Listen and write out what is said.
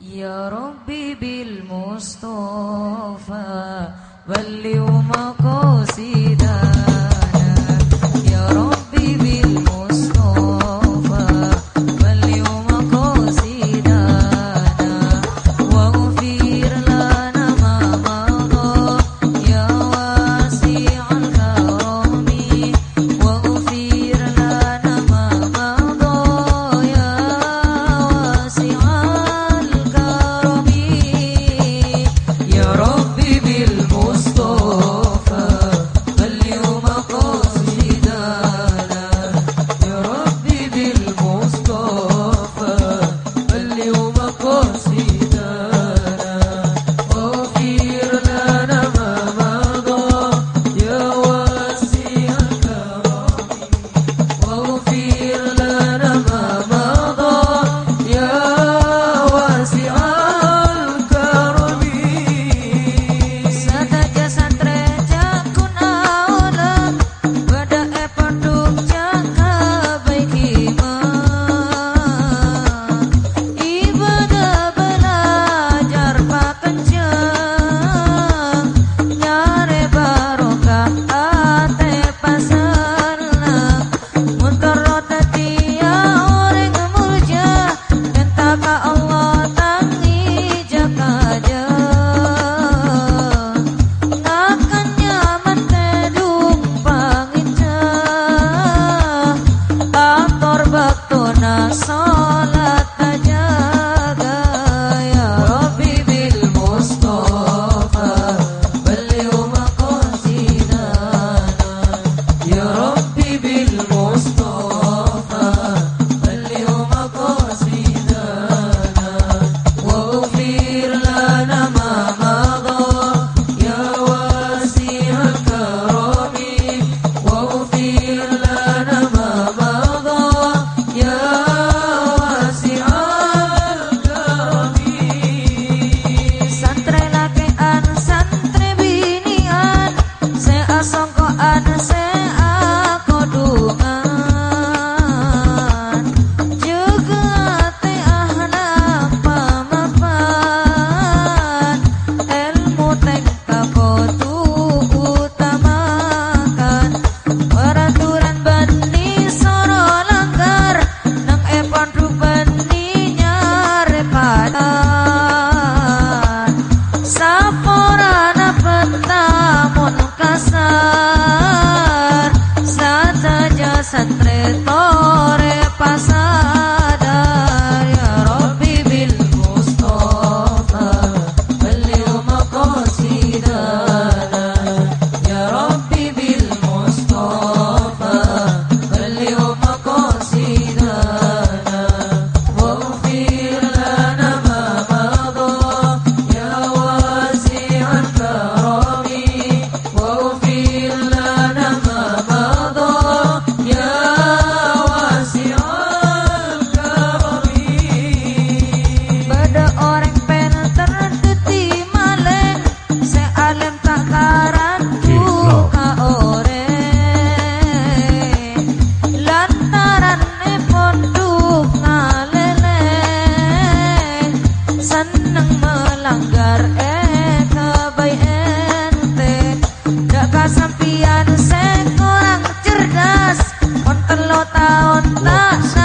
يا ربي بالمصطفى بلغ مقاصدنا taon tak